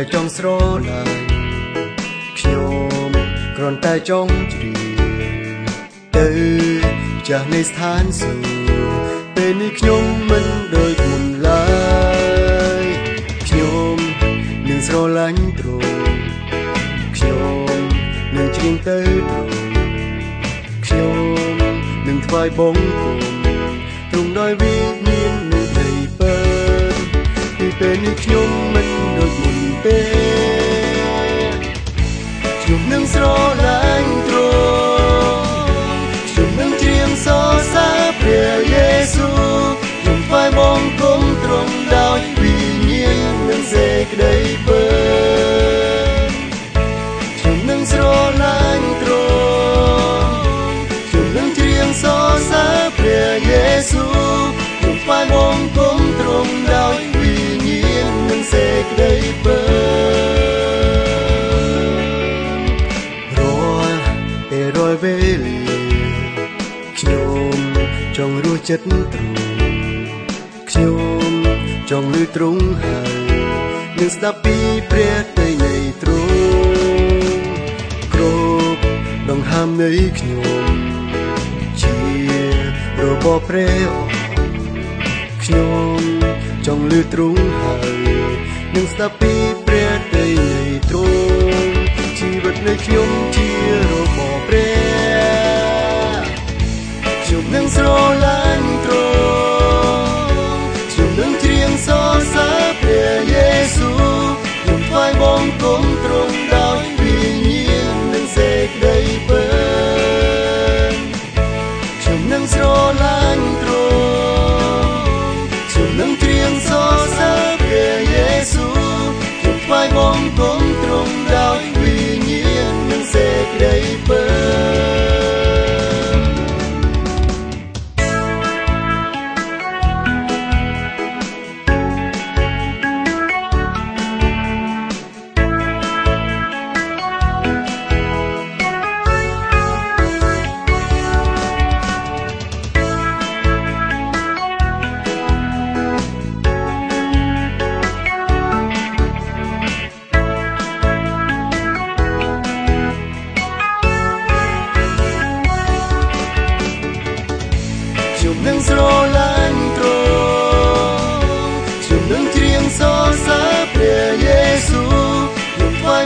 តែចង់ស្រឡាញ់ខ្ញុំគ្រាន់តែចង់ជ្រាបទៅចាស់នៃស្ថានសួគ៌ពេលនេះខ្ញុំមិនដូចមុនឡើយខ្ញុំនឹងស្រឡាញ់ទ្រង់ខ្ញុំនឹងជ្រៀងទៅទ្រង់ខ្ញុំនឹងថ្វាយបង្គំទ្រង់ដោយវិញ្ញាណនៃដីពើពីពេលនេះខ្ញុំមិន ដូចមុនទេខ្ញុំនឹងស្រឡា ចង់រស់ចិត្តទ្រង់ខ្ញុំចង់លឺទ្រង់ហើយនឹងស្ដាប់ពីព្រះតីនៃទ្រង់គ្រប់ដង្ហើមនៃខ្ញុំជារបស់ព្រះអង្គខ្ញុំចង់លឺទ្រង់ហើយនឹងស្ដាប់ពីព្រះតីនៃទ្រង់ជីវិតនៃខ្ញុំជារបស់ នឹងស្រឡាញ់ទ្រង់ខ្ញុំនឹងច្រៀងសរសើរព្រះយេស៊ូខ្ញុំថ្វាយបង្គំទ្រង់ដោយវិញ្ញាណនិងសេចក្តីពិតខ្ញុំនឹងស្រឡាញ់ទ្រង់ខ្ញុំនឹងច្រៀងសរសើរព្រះយេស៊ូខ្ញុំថ្វាយបង្គំ Mọi